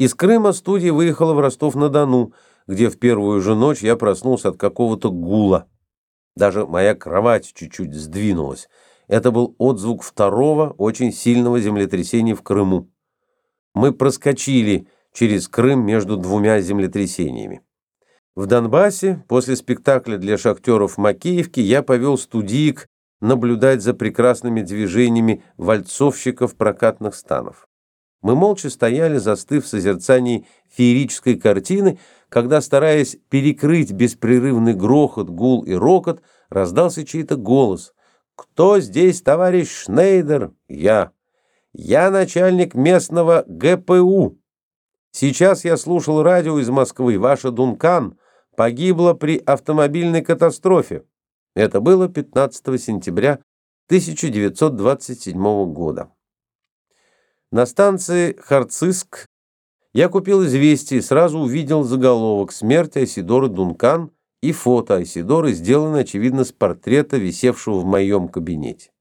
Из Крыма студия выехала в Ростов-на-Дону, где в первую же ночь я проснулся от какого-то гула. Даже моя кровать чуть-чуть сдвинулась. Это был отзвук второго очень сильного землетрясения в Крыму. Мы проскочили через Крым между двумя землетрясениями. В Донбассе после спектакля для шахтеров в Макеевке я повел студиек наблюдать за прекрасными движениями вальцовщиков прокатных станов. Мы молча стояли, застыв в созерцании феерической картины, когда, стараясь перекрыть беспрерывный грохот, гул и рокот, раздался чей-то голос. «Кто здесь, товарищ Шнейдер?» «Я». «Я начальник местного ГПУ». Сейчас я слушал радио из Москвы. Ваша Дункан погибла при автомобильной катастрофе. Это было 15 сентября 1927 года. На станции Харциск я купил известие и сразу увидел заголовок «Смерть Айсидоры Дункан» и фото Айсидоры, сделанное, очевидно, с портрета, висевшего в моем кабинете.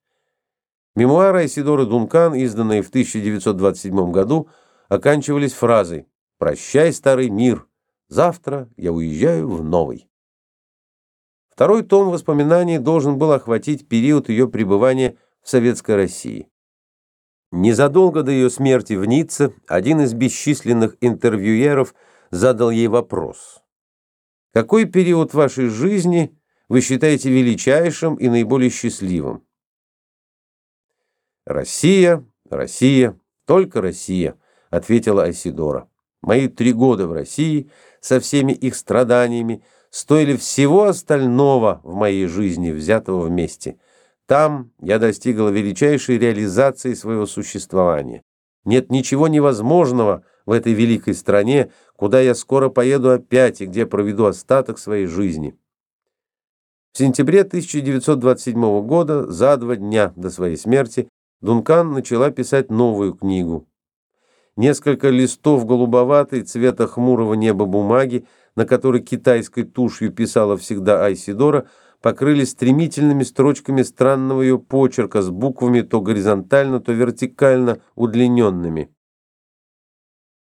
Мемуары Айсидоры Дункан, изданные в 1927 году, оканчивались фразой «Прощай, старый мир, завтра я уезжаю в новый». Второй том воспоминаний должен был охватить период ее пребывания в Советской России. Незадолго до ее смерти в Ницце один из бесчисленных интервьюеров задал ей вопрос. «Какой период вашей жизни вы считаете величайшим и наиболее счастливым?» «Россия, Россия, только Россия», — ответила Айсидора. «Мои три года в России со всеми их страданиями стоили всего остального в моей жизни, взятого вместе. Там я достигла величайшей реализации своего существования. Нет ничего невозможного в этой великой стране, куда я скоро поеду опять и где проведу остаток своей жизни». В сентябре 1927 года, за два дня до своей смерти, Дункан начала писать новую книгу. Несколько листов голубоватой цвета хмурого неба бумаги, на которой китайской тушью писала всегда Айсидора, покрылись стремительными строчками странного ее почерка с буквами то горизонтально, то вертикально удлиненными.